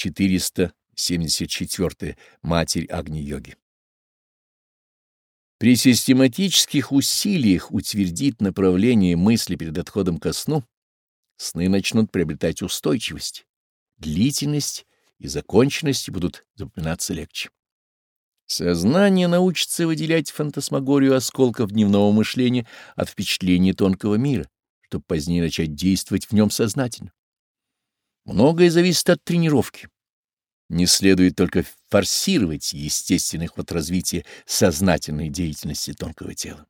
474. Матерь Агни Йоги. При систематических усилиях утвердить направление мысли перед отходом ко сну, сны начнут приобретать устойчивость, длительность и законченность будут запоминаться легче. Сознание научится выделять фантасмагорию осколков дневного мышления от впечатлений тонкого мира, чтобы позднее начать действовать в нем сознательно. Многое зависит от тренировки. Не следует только форсировать естественный ход развития сознательной деятельности тонкого тела.